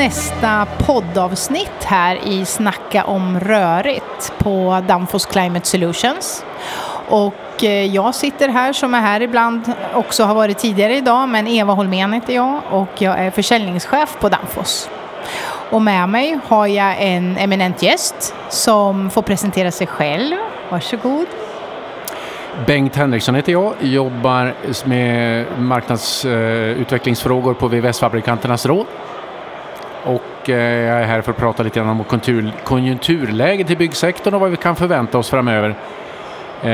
nästa poddavsnitt här i Snacka om rörigt på Danfoss Climate Solutions. Och eh, jag sitter här som är här ibland, också har varit tidigare idag, men Eva Holmén heter jag och jag är försäljningschef på Danfoss. Och med mig har jag en eminent gäst som får presentera sig själv. Varsågod. Bengt Henriksson heter jag, jobbar med marknadsutvecklingsfrågor eh, på VVS-fabrikanternas råd. Och jag är här för att prata lite grann om konjunkturläget i byggsektorn och vad vi kan förvänta oss framöver. Eh,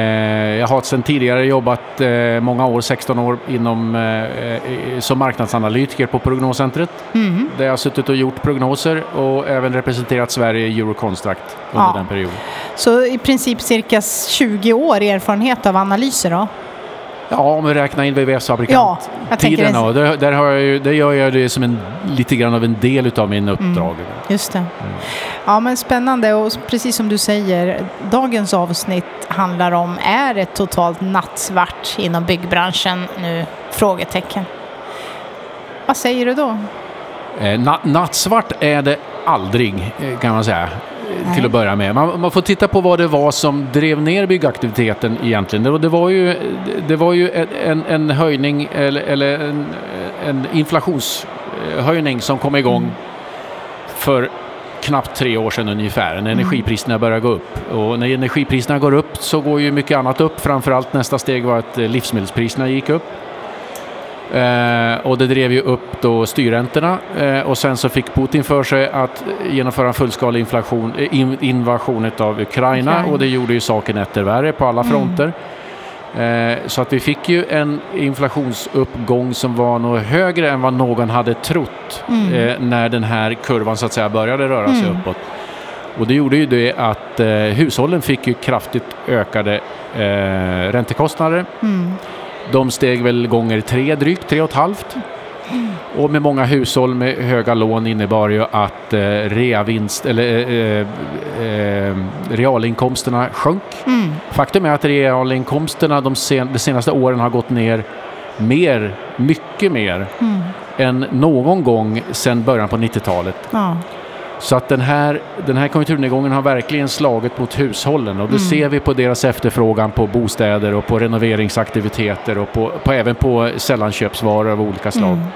jag har sedan tidigare jobbat eh, många år, 16 år, inom, eh, som marknadsanalytiker på Prognoscentret. Mm. Där jag har suttit och gjort prognoser och även representerat Sverige i Euroconstruct under ja. den perioden. Så i princip cirka 20 år erfarenhet av analyser då? Ja, om vi räknar in VVS-fabrikanttiden. Ja, där, där, har jag ju, där gör jag det som en, lite grann av en del av min uppdrag. Mm, just det. Mm. Ja, men spännande och precis som du säger, dagens avsnitt handlar om, är det totalt nattsvart inom byggbranschen nu? Frågetecken. Vad säger du då? Eh, na nattsvart är det aldrig, eh, kan man säga. Till att börja med. Man, man, får titta på vad det var som drev ner byggaktiviteten egentligen. Det, det var ju, det var ju en, en höjning eller, eller en, en, inflationshöjning som kom igång mm. för knappt tre år sedan ungefär när mm. energipriserna började gå upp. Och när energipriserna går upp så går ju mycket annat upp. Framförallt nästa steg var att livsmedelspriserna gick upp. Eh, och det drev ju upp då styrräntorna eh, och sen så fick Putin för sig att genomföra en fullskalig inflation, eh, in, invasion av Ukraina okay. och det gjorde ju saken etter värre på alla mm. fronter. Mm. så att vi fick ju en inflationsuppgång som var nog högre än vad någon hade trott mm. Eh, när den här kurvan så att säga började röra sig mm. uppåt. Och det gjorde ju det att eh, hushållen fick ju kraftigt ökade eh, räntekostnader. De steg väl gånger tre drygt, tre och ett halvt. Och med många hushåll med höga lån innebar ju att eh, reavinst, eller, eh, eh, realinkomsterna sjönk. Mm. Faktum är att realinkomsterna de, sen, de senaste åren har gått ner mer, mycket mer, mm. än någon gång sedan början på 90-talet. Ja. Så att den här, den här konjunkturnedgången har verkligen slagit mot hushållen och det mm. ser vi på deras efterfrågan på bostäder och på renoveringsaktiviteter och på, på även på sällanköpsvaror av olika slag. Mm.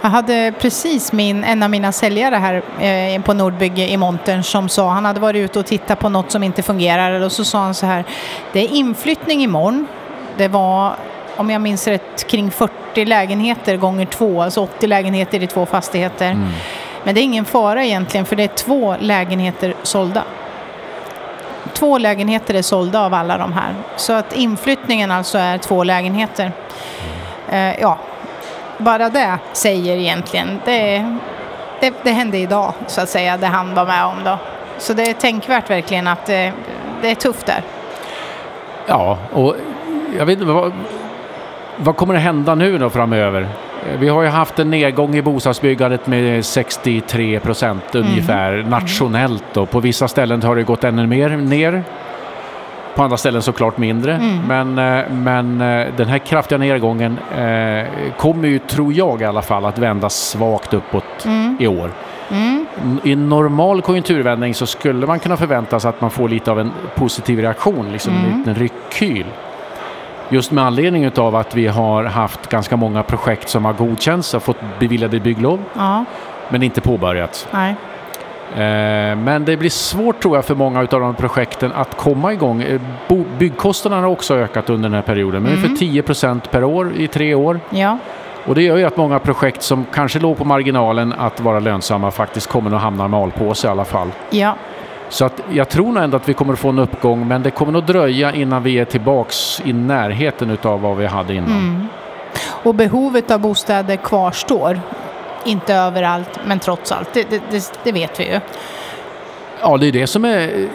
Jag hade precis min, en av mina säljare här eh, på Nordbygge i montern som sa, han hade varit ute och tittat på något som inte fungerar och så sa han så här, det är inflyttning imorgon. Det var, om jag minns rätt, kring 40 lägenheter gånger två, alltså 80 lägenheter i två fastigheter. Mm. Men det är ingen fara egentligen för det är två lägenheter sålda. Två lägenheter är sålda av alla de här. Så att inflyttningen alltså är två lägenheter. Eh, ja, bara det säger egentligen. Det, det, det, hände idag så att säga, det han var med om då. Så det är tänkvärt verkligen att det, det är tufft där. Ja, och jag vet inte vad, vad kommer att hända nu då framöver? Vi har ju haft en nedgång i bostadsbyggandet med 63 procent mm. ungefär mm. nationellt. Och på vissa ställen har det gått ännu mer ner. På andra ställen såklart mindre. Mm. Men, eh, men eh, den här kraftiga nedgången eh, kommer ju, tror jag i alla fall, att vända svagt uppåt mm. i år. Mm. I en normal konjunkturvändning så skulle man kunna förvänta sig att man får lite av en positiv reaktion, liksom en mm. liten ryckyl. Just med anledning av att vi har haft ganska många projekt som har godkänts och fått beviljade bygglov. Ja. Men inte påbörjats. Nej. Eh, men det blir svårt tror jag för många av de projekten att komma igång. Eh, byggkostnaderna har också ökat under den här perioden, men mm. för 10 procent per år i tre år. Ja. Och det gör ju att många projekt som kanske låg på marginalen att vara lönsamma faktiskt kommer att hamna i malpåse i alla fall. Ja. Så att jag tror nog ändå att vi kommer att få en uppgång men det kommer nog dröja innan vi är tillbaks i närheten utav vad vi hade innan. Mm. Och behovet av bostäder kvarstår. Inte överallt men trots allt, det, det, det vet vi ju. Ja, det är det som är,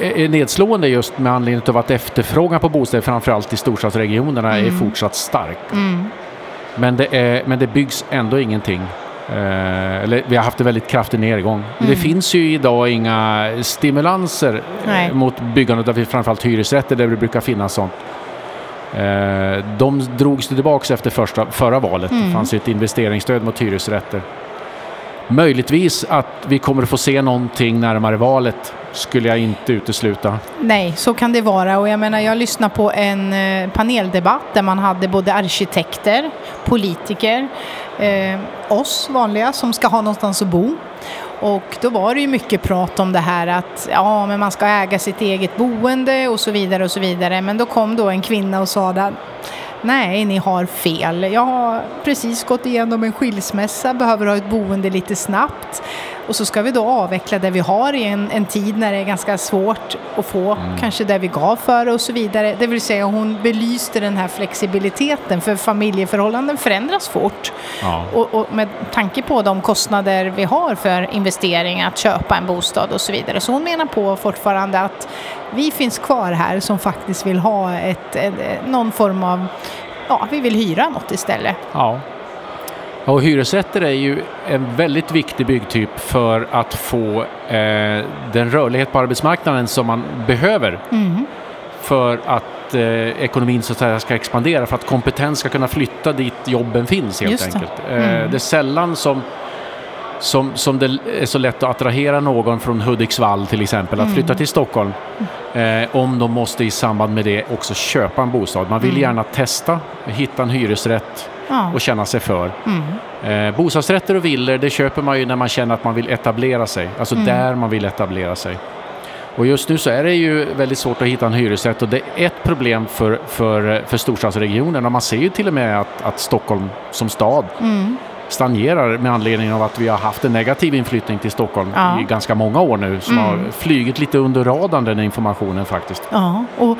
är nedslående just med anledning av att efterfrågan på bostäder framförallt i storstadsregionerna mm. är fortsatt stark. Mm. Men, det är, men det byggs ändå ingenting. Eh, eller vi har haft en väldigt kraftig nedgång. Mm. Det finns ju idag inga stimulanser eh, mot byggandet av framförallt hyresrätter där det brukar finnas sånt. Eh, de drogs tillbaka efter första, förra valet. Mm. Det fanns ju ett investeringsstöd mot hyresrätter. Möjligtvis att vi kommer att få se någonting närmare valet skulle jag inte utesluta. Nej, så kan det vara. Och jag menar, jag lyssnade på en eh, paneldebatt där man hade både arkitekter, politiker, eh, oss vanliga som ska ha någonstans att bo. Och då var det ju mycket prat om det här att ja, men man ska äga sitt eget boende och så vidare och så vidare. Men då kom då en kvinna och sa att Nej, ni har fel. Jag har precis gått igenom en skilsmässa, behöver ha ett boende lite snabbt. Och så ska vi då avveckla det vi har i en, en tid när det är ganska svårt att få mm. kanske det vi gav för och så vidare. Det vill säga hon belyste den här flexibiliteten för familjeförhållanden förändras fort. Ja. Och, och, med tanke på de kostnader vi har för investeringar, att köpa en bostad och så vidare. Så hon menar på fortfarande att vi finns kvar här som faktiskt vill ha ett, ett, någon form av, ja vi vill hyra något istället. Ja. Och hyresrätter är ju en väldigt viktig byggtyp för att få eh, den rörlighet på arbetsmarknaden som man behöver mm. för att eh, ekonomin så att säga, ska expandera, för att kompetens ska kunna flytta dit jobben finns helt Just enkelt. Det. Eh, mm. det är sällan som som, som det är så lätt att attrahera någon från Hudiksvall till exempel att mm. flytta till Stockholm. Eh, om de måste i samband med det också köpa en bostad. Man vill mm. gärna testa, hitta en hyresrätt ja. och känna sig för. Mm. Eh, bostadsrätter och villor det köper man ju när man känner att man vill etablera sig. Alltså där man vill etablera sig. Och just nu så är det ju väldigt svårt att hitta en hyresrätt och det är ett problem för, för, för storstadsregionen. Och man ser ju till och med att, att Stockholm som stad mm stagnerar med anledning av att vi har haft en negativ inflyttning till Stockholm ja. i ganska många år nu som mm. har flugit lite under radarn den informationen faktiskt. Ja, och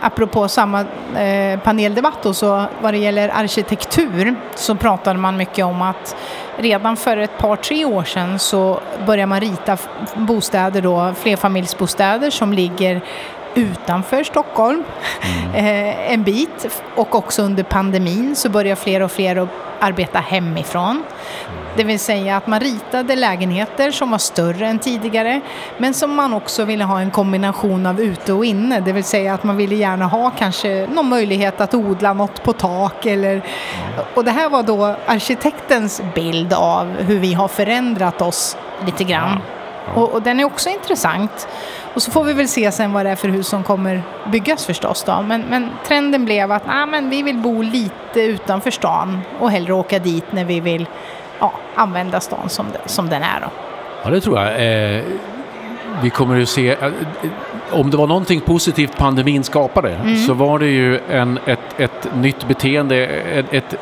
apropå samma eh, paneldebatt då, så vad det gäller arkitektur så pratade man mycket om att redan för ett par, tre år sedan så började man rita bostäder då, flerfamiljsbostäder som ligger utanför Stockholm mm. eh, en bit och också under pandemin så börjar fler och fler att arbeta hemifrån. Det vill säga att man ritade lägenheter som var större än tidigare men som man också ville ha en kombination av ute och inne. Det vill säga att man ville gärna ha kanske någon möjlighet att odla något på tak eller och det här var då arkitektens bild av hur vi har förändrat oss lite grann. Och, och den är också intressant. Och så får vi väl se sen vad det är för hus som kommer byggas förstås då. Men, men trenden blev att ah, men vi vill bo lite utanför stan och hellre åka dit när vi vill ja, använda stan som, som den är. Då. Ja, det tror jag. Eh, vi kommer att se, eh, om det var någonting positivt pandemin skapade mm. så var det ju en, ett, ett nytt beteende, ett, ett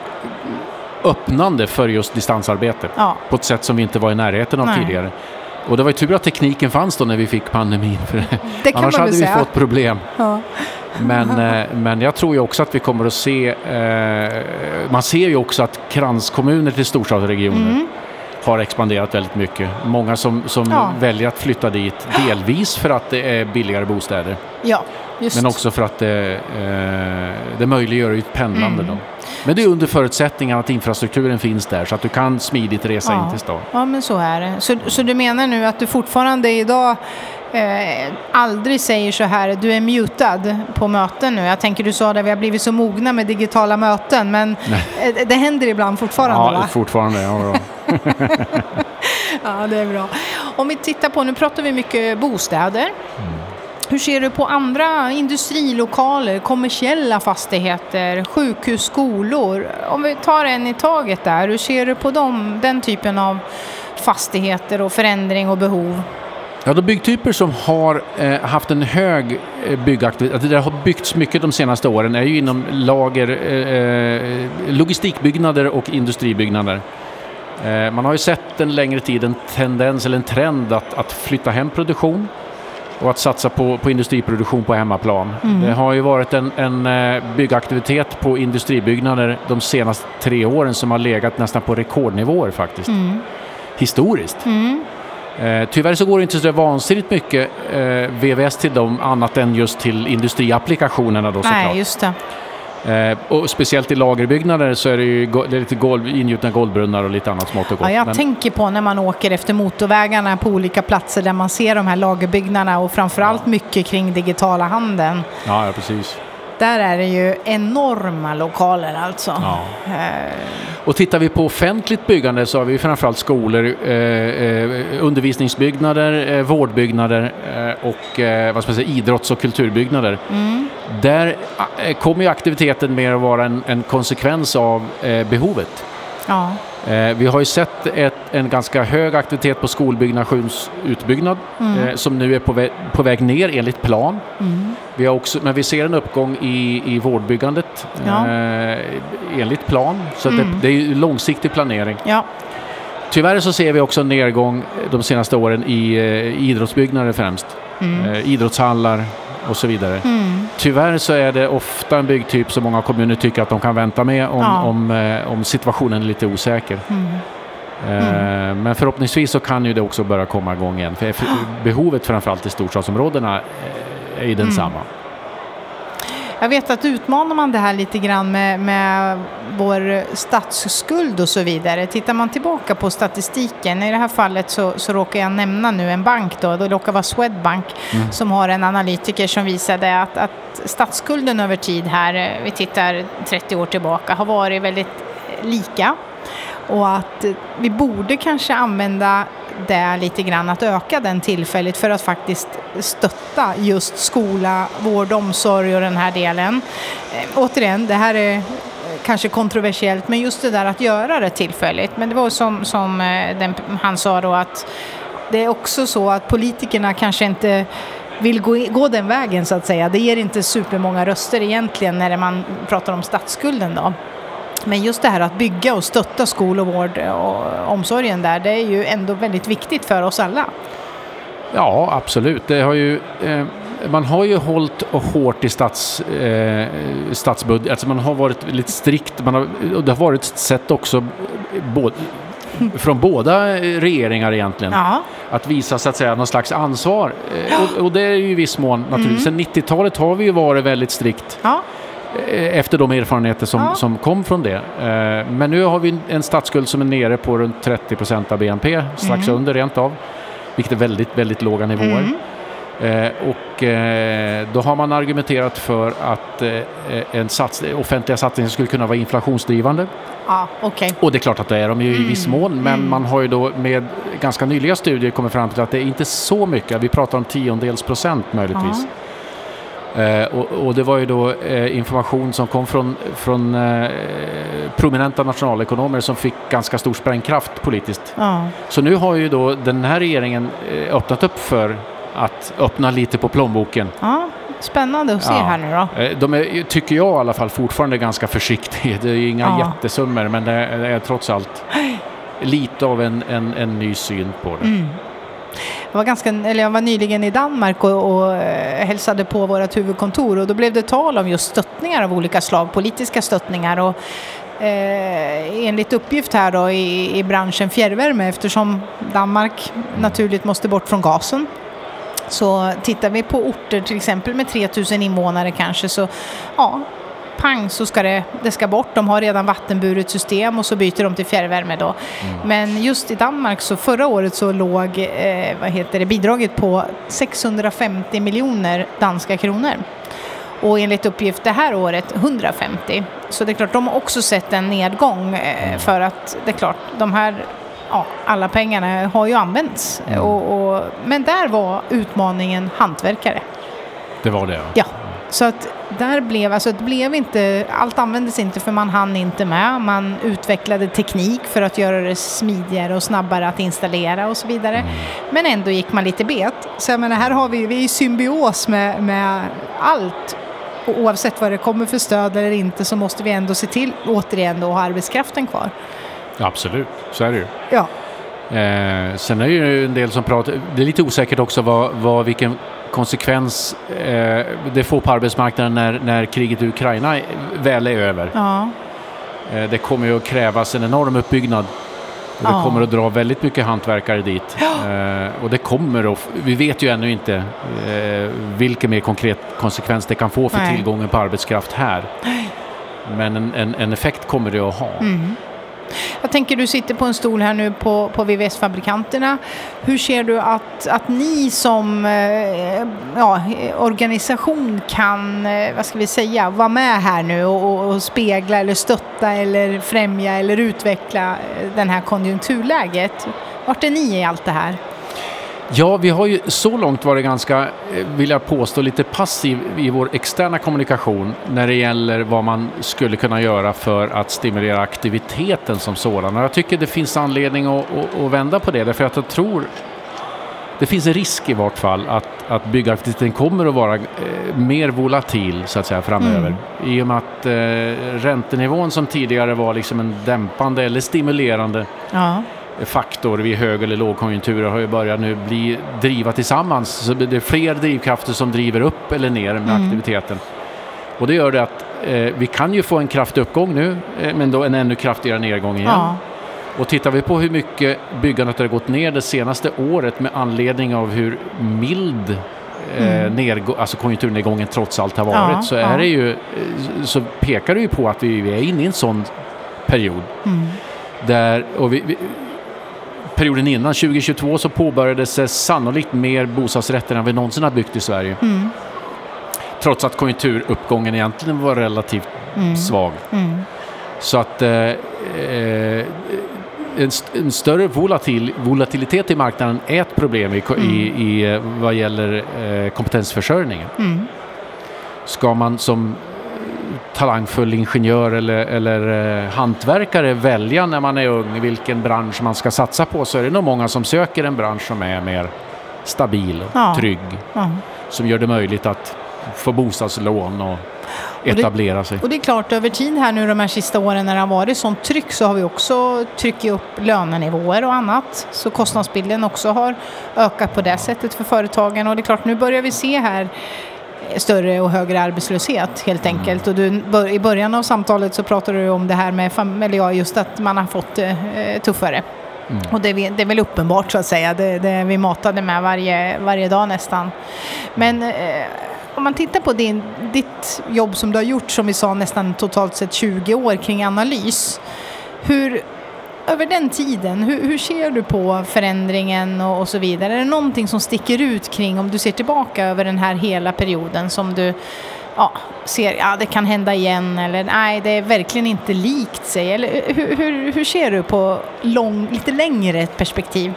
öppnande för just distansarbete ja. på ett sätt som vi inte var i närheten av Nej. tidigare. Och det var ju tur att tekniken fanns då när vi fick pandemin. För annars hade vi fått problem. Ja. Men, eh, men jag tror ju också att vi kommer att se... Eh, man ser ju också att kranskommuner till storstadsregioner mm. har expanderat väldigt mycket. Många som, som ja. väljer att flytta dit, delvis för att det är billigare bostäder. Ja, men också för att det, eh, det möjliggör ett pendlande. Mm. Då. Men det är under förutsättning att infrastrukturen finns där så att du kan smidigt resa ja. in till stan. Ja, men så är det. Så, så du menar nu att du fortfarande idag eh, aldrig säger så här, du är mutad på möten nu. Jag tänker du sa det, vi har blivit så mogna med digitala möten, men eh, det händer ibland fortfarande ja, va? fortfarande. Ja, ja, det är bra. Om vi tittar på, nu pratar vi mycket bostäder. Mm. Hur ser du på andra industrilokaler, kommersiella fastigheter, sjukhus, skolor? Om vi tar en i taget där, hur ser du på dem, den typen av fastigheter och förändring och behov? Ja, de byggtyper som har eh, haft en hög eh, byggaktivitet, alltså det har byggts mycket de senaste åren, är ju inom lager, eh, eh logistikbyggnader och industribyggnader. Eh, man har ju sett en längre tid en tendens eller en trend att, att flytta hem produktion och att satsa på, på industriproduktion på hemmaplan. Mm. Det har ju varit en, en eh, byggaktivitet på industribyggnader de senaste tre åren som har legat nästan på rekordnivåer faktiskt. Mm. Historiskt. Mm. Eh, tyvärr så går det inte så vansinnigt mycket eh, VVS till dem annat än just till industriapplikationerna då såklart. Nej, just det. Eh, och speciellt i lagerbyggnader så är det ju det är lite golv, ingjutna golvbrunnar och lite annat smått och gott. Ja, jag Men... tänker på när man åker efter motorvägarna på olika platser där man ser de här lagerbyggnaderna och framförallt ja. mycket kring digitala handeln. Ja, ja precis. Där är det ju enorma lokaler alltså. Ja. Eh, Och tittar vi på offentligt byggande så har vi framförallt skolor, eh, eh, undervisningsbyggnader, eh, vårdbyggnader eh, och eh, vad ska man säga, idrotts och kulturbyggnader. mm, Där kommer ju aktiviteten mer att vara en, en konsekvens av eh, behovet. ja. Vi har ju sett ett, en ganska hög aktivitet på skolbyggnationsutbyggnad Mm. som nu är på, vä på väg ner enligt plan. Mm. Vi har också, men vi ser en uppgång i, i vårdbyggandet Ja. eh, enligt plan. Så Mm. det, det är långsiktig planering. ja. Tyvärr så ser vi också en nedgång de senaste åren i eh, idrottsbyggnader främst. Mm. Eh, idrottshallar och så vidare. Mm. Tyvärr så är det ofta en byggtyp som många kommuner tycker att de kan vänta med om, Ja. om, eh, om situationen är lite osäker. Mm. Eh, Men förhoppningsvis så kan ju det också börja komma igång igen. För för behovet framförallt i storstadsområdena eh, är ju densamma. Jag vet att utmanar man det här lite grann med, med vår statsskuld och så vidare. Tittar man tillbaka på statistiken, i det här fallet så, så råkar jag nämna nu en bank då, det råkar vara Swedbank Mm. som har en analytiker som visade att, att statsskulden över tid här, vi tittar 30 år tillbaka, har varit väldigt lika. Och att vi borde kanske använda det lite grann, att öka den tillfälligt för att faktiskt stötta just skola, vård, omsorg och den här delen. Eh, återigen, det här är kanske kontroversiellt, men just det där att göra det tillfälligt. Men det var som, som eh, den, han sa då att det är också så att politikerna kanske inte vill gå, gå den vägen så att säga. Det ger inte supermånga röster egentligen när man pratar om statsskulden då. Men just det här att bygga och stötta skol och vård och omsorgen där, det är ju ändå väldigt viktigt för oss alla. Ja, absolut. Det har ju, eh, man har ju hållit och hårt i stats, eh, statsbudget. Alltså man har varit lite strikt. Man har, och det har varit ett sätt också eh, både, från båda regeringar egentligen. Ja, Att visa så att säga någon slags ansvar. Eh, och, och det är ju i viss mån naturligtvis. Sen 90-talet har vi ju varit väldigt strikt ja, eh, efter de erfarenheter som, Ja. som kom från det. Eh, Men nu har vi en statsskuld som är nere på runt 30 procent av BNP, strax under rent av. Vilket är väldigt, väldigt låga nivåer. Mm. Eh, och eh, då har man argumenterat för att eh, en sats, offentliga satsningar skulle kunna vara inflationsdrivande. ja okej. Och det är klart att det är de ju i viss Mm, mån, men man har ju då med ganska nyliga studier kommit fram till att det är inte så mycket, vi pratar om tiondels procent möjligtvis. Eh, och, och det var ju då eh, information som kom från, från eh, prominenta nationalekonomer som fick ganska stor sprängkraft politiskt. Ja. Så nu har ju då den här regeringen eh, öppnat upp för att öppna lite på plånboken. ja, spännande att se Ja. här nu då. Eh, De är, tycker jag i alla fall, fortfarande ganska försiktiga. Det är inga Ja. jättesummor, men det är, det är trots allt lite av en, en, en ny syn på det. Mm. Jag var, ganska, eller jag var nyligen i Danmark och, och eh, hälsade på vårt huvudkontor och då blev det tal om just stöttningar av olika slag, politiska stöttningar. Och, eh, enligt uppgift här då i, i branschen fjärrvärme eftersom Danmark naturligt måste bort från gasen så tittar vi på orter till exempel med 3000 invånare kanske så ja, pang så ska det, det ska bort. De har redan vattenburet system och så byter de till fjärrvärme då. Men just i Danmark så förra året så låg eh, vad heter det, bidraget på 650 miljoner danska kronor. Och enligt uppgift det här året 150. Så det är klart, de har också sett en nedgång eh, för att det är klart, de här Ja, alla pengarna har ju använts. Och, och, men där var utmaningen hantverkare. Det var det, ja. Ja, så att där blev, alltså det blev inte, allt användes inte för man hann inte med. Man utvecklade teknik för att göra det smidigare och snabbare att installera och så vidare. Men ändå gick man lite bet. Så jag menar, här har vi, vi är i symbios med, med allt. Och oavsett vad det kommer för stöd eller inte så måste vi ändå se till, återigen, då, att ha arbetskraften kvar. Absolut, så är det ju. Ja, Eh, sen är det ju en del som pratar, det är lite osäkert också vad, vad vilken konsekvens eh, det får på arbetsmarknaden när, när kriget i Ukraina väl är över. ja, Eh, det kommer ju att krävas en enorm uppbyggnad. Och det Ja. kommer att dra väldigt mycket hantverkare dit. Eh, och det kommer att, vi vet ju ännu inte eh, vilken mer konkret konsekvens det kan få för Nej. tillgången på arbetskraft här. Men en, en, en effekt kommer det att ha. mm. Jag tänker du sitter på en stol här nu på, på VVS-fabrikanterna. Hur ser du att, att ni som eh, ja, organisation kan, eh, vad ska vi säga, vara med här nu och, och spegla eller stötta eller främja eller utveckla eh, den här konjunkturläget? Vart är ni i allt det här? Ja, vi har ju så långt varit ganska, eh, vill jag påstå, lite passiv i vår externa kommunikation när det gäller vad man skulle kunna göra för att stimulera aktiviteten som sådan. Och jag tycker det finns anledning att, att, att vända på det, därför att jag tror det finns en risk i vart fall att, att byggaktiviteten kommer att vara eh, mer volatil så att säga framöver. Mm. I och med att eh, räntenivån som tidigare var liksom en dämpande eller stimulerande ja faktor vid hög eller lågkonjunkturer har ju börjat nu bli driva tillsammans. Så det är fler drivkrafter som driver upp eller ner med mm. aktiviteten. Och det gör det att eh, vi kan ju få en kraftig uppgång nu eh, men då en ännu kraftigare nedgång igen. Ja. Och tittar vi på hur mycket byggandet har gått ner det senaste året med anledning av hur mild eh, mm. nedgå, alltså konjunkturnedgången trots allt har varit ja, så, är ja. det ju, eh, så pekar det ju på att vi, vi är inne i en sån period. Mm. Där, och vi, vi, perioden innan, 2022, så påbörjades sannolikt mer bostadsrätter än vi någonsin har byggt i Sverige. Mm. Trots att konjunkturuppgången egentligen var relativt mm. svag. Mm. Så att eh, eh en, en, större volatil, volatilitet i marknaden är ett problem i, i, mm. i eh, vad gäller eh, kompetensförsörjningen. Mm. Ska man som talangfull ingenjör eller, eller eh, hantverkare välja när man är ung vilken bransch man ska satsa på så är det nog många som söker en bransch som är mer stabil och ja. trygg. Ja. Som gör det möjligt att få bostadslån och etablera och det, sig. Och det är klart, över tid här nu de här sista åren när det har varit sånt tryck så har vi också tryckt upp lönenivåer och annat. Så kostnadsbilden också har ökat på det sättet för företagen. Och det är klart, nu börjar vi se här större och högre arbetslöshet helt mm. enkelt. Och du, I början av samtalet så pratade du om det här med familj, ja, just att man har fått det eh, tuffare. Mm. Och det, det, är väl uppenbart så att säga, det, det vi matade med varje, varje dag nästan. Men eh, om man tittar på din, ditt jobb som du har gjort, som vi sa nästan totalt sett 20 år kring analys. Hur, över den tiden, hur, hur ser du på förändringen och, och, så vidare? Är det någonting som sticker ut kring om du ser tillbaka över den här hela perioden som du ja, ser, ja det kan hända igen eller nej det är verkligen inte likt sig? Eller hur, hur, hur ser du på lång, lite längre perspektiv?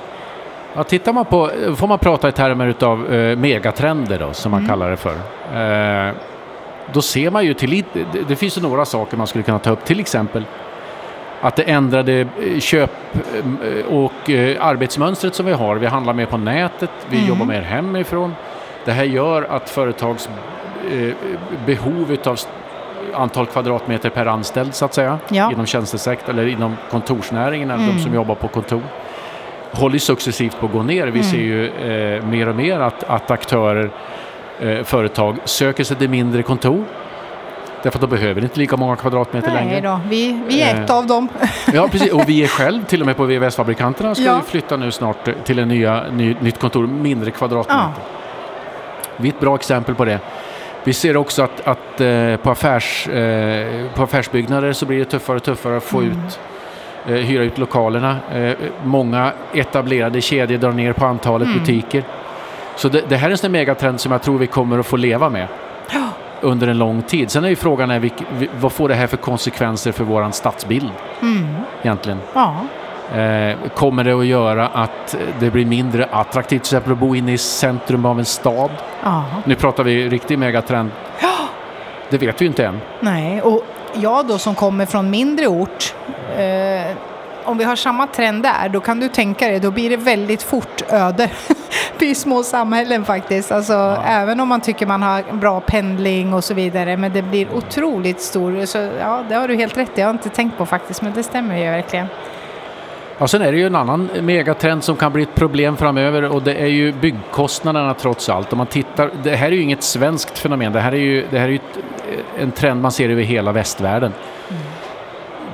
Ja, tittar man på, får man prata i termer av eh, megatrender då, som man mm. kallar det för. Eh, då ser man ju till, det, det finns ju några saker man skulle kunna ta upp, till exempel att det ändrade eh, köp eh, och eh, arbetsmönstret som vi har. Vi handlar mer på nätet, vi mm. jobbar mer hemifrån. Det här gör att företags behov av antal kvadratmeter per anställd så att säga ja. inom tjänstesektorn eller inom kontorsnäringen, mm. de som jobbar på kontor håller successivt på att gå ner. Vi mm. ser ju eh, mer och mer att, att aktörer, eh, företag söker sig till mindre kontor Därför att de behöver inte lika många kvadratmeter Nej längre. Då. Vi, vi är ett av dem. Ja, precis. Och vi är själv, till och med på VVS-fabrikanterna, ska ja. flytta nu snart till ett nya, ny, nytt kontor, mindre kvadratmeter. Ja. Vi är ett bra exempel på det. Vi ser också att, att eh, på, affärs, eh, på affärsbyggnader så blir det tuffare och tuffare att få mm. ut eh, hyra ut lokalerna. Eh, många etablerade kedjor drar ner på antalet mm. butiker. Så det, det, här är en megatrend som jag tror vi kommer att få leva med under en lång tid. Sen är ju frågan är, vad får det här för konsekvenser för våran stadsbild mm. egentligen? Ja. Eh, kommer det att göra att det blir mindre attraktivt till exempel att bo inne i centrum av en stad? Ja. Nu pratar vi riktig megatrend. Ja. Det vet vi inte än. Nej, och jag då som kommer från mindre ort eh, om vi har samma trend där, då kan du tänka dig, då blir det väldigt fort öde i små samhällen faktiskt. Alltså, ja. Även om man tycker man har bra pendling och så vidare, men det blir otroligt stor. Så, ja, det har du helt rätt i, jag har inte tänkt på faktiskt, men det stämmer ju verkligen. Ja, sen är det ju en annan megatrend som kan bli ett problem framöver och det är ju byggkostnaderna trots allt. Om man tittar, det här är ju inget svenskt fenomen, det här är ju, det här är ju en trend man ser över hela västvärlden. Mm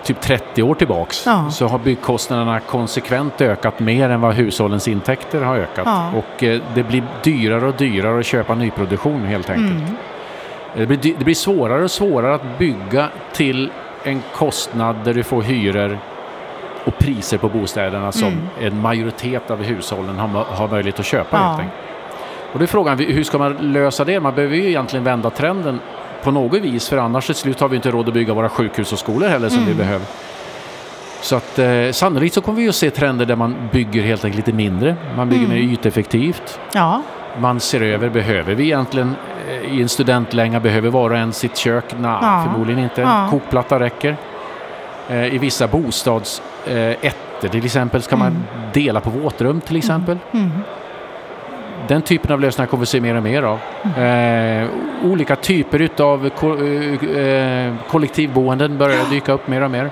typ 30 år tillbaks ja. så har byggkostnaderna konsekvent ökat mer än vad hushållens intäkter har ökat. Ja. Och eh, det blir dyrare och dyrare att köpa nyproduktion helt enkelt. Mm. Det, blir, det blir svårare och svårare att bygga till en kostnad där du får hyror och priser på bostäderna som Mm. en majoritet av hushållen har, har möjlighet att köpa Ja. helt enkelt. Och då är frågan, hur ska man lösa det? Man behöver ju egentligen vända trenden på något vis för annars till slut har vi inte råd att bygga våra sjukhus och skolor heller som vi Mm. behöver. Så att eh, sannolikt så kommer vi att se trender där man bygger helt enkelt lite mindre. Man bygger Mm. mer yteffektivt. Ja, Man ser över, behöver vi egentligen eh, i en studentlänga, behöver var och en sitt kök? Nej, Ja. förmodligen inte. Ja. Kokplatta räcker. Eh, I vissa bostadsettor till exempel ska man dela på våtrum till exempel. mm. Den typen av lösningar kommer vi se mer och mer av. Eh, olika typer utav ko- eh, eh kollektivboenden börjar dyka upp mer och mer.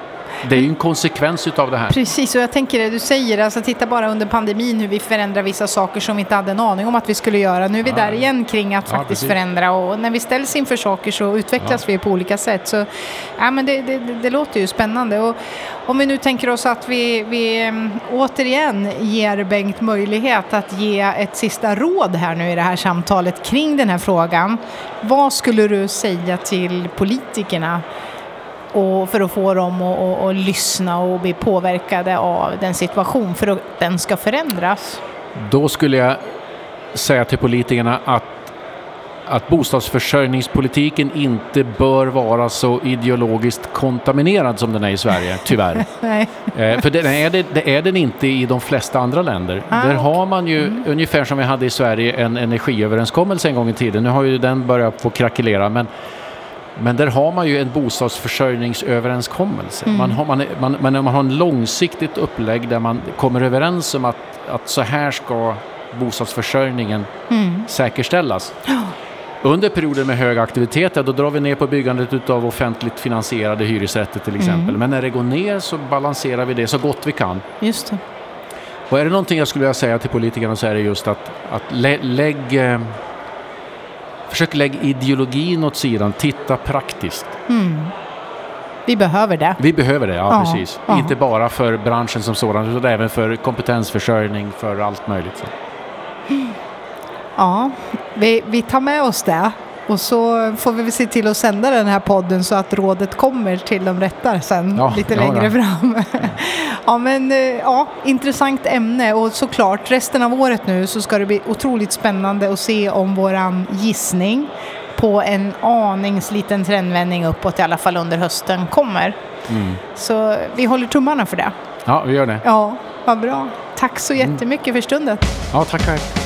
Det är ju en konsekvens utav det här. Precis, och jag tänker det du säger, alltså titta bara under pandemin hur vi förändrar vissa saker som vi inte hade en aning om att vi skulle göra. Nu är vi Ja. där igen kring att Ja, faktiskt precis. förändra och när vi ställs inför saker så utvecklas vi på olika sätt. Så ja, men det, det, det, låter ju spännande. Och om vi nu tänker oss att vi, vi äm, återigen ger Bengt möjlighet att ge ett sista råd här nu i det här samtalet kring den här frågan. Vad skulle du säga till politikerna och för att få dem att, att, att lyssna och bli påverkade av den situation för att den ska förändras. Då skulle jag säga till politikerna att, att bostadsförsörjningspolitiken inte bör vara så ideologiskt kontaminerad som den är i Sverige, tyvärr. Nej. Eh, för den är det, det är den inte i de flesta andra länder. Ah, Där har man ju, ungefär som vi hade i Sverige, en energiöverenskommelse en gång i tiden. Nu har ju den börjat få krackelera, men, men där har man ju en bostadsförsörjningsöverenskommelse. Man, har, man, man, man, man har en långsiktigt upplägg där man kommer överens om att, att så här ska bostadsförsörjningen Mm. säkerställas. Under perioder med hög aktivitet, då drar vi ner på byggandet av offentligt finansierade hyresrätter till exempel. Men när det går ner så balanserar vi det så gott vi kan. Just det. Och är det någonting jag skulle vilja säga till politikerna så är det just att, att lä, lägg, eh, försök lägga ideologin åt sidan, titta praktiskt. Mm. Vi behöver det. Vi behöver det, ja, Ja, precis. ja. Inte bara för branschen som sådan utan även för kompetensförsörjning, för allt möjligt. Så. Ja, vi, vi tar med oss det. Och så får vi väl se till att sända den här podden så att rådet kommer till de rätta sen Ja, lite ja, längre ja. fram. ja men eh, ja, intressant ämne och såklart resten av året nu så ska det bli otroligt spännande att se om våran gissning på en aningsliten liten trendvändning uppåt i alla fall under hösten kommer. Mm. Så vi håller tummarna för det. Ja, vi gör det. Ja, vad bra. Tack så jättemycket för stunden. Ja, tackar.